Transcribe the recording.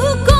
tu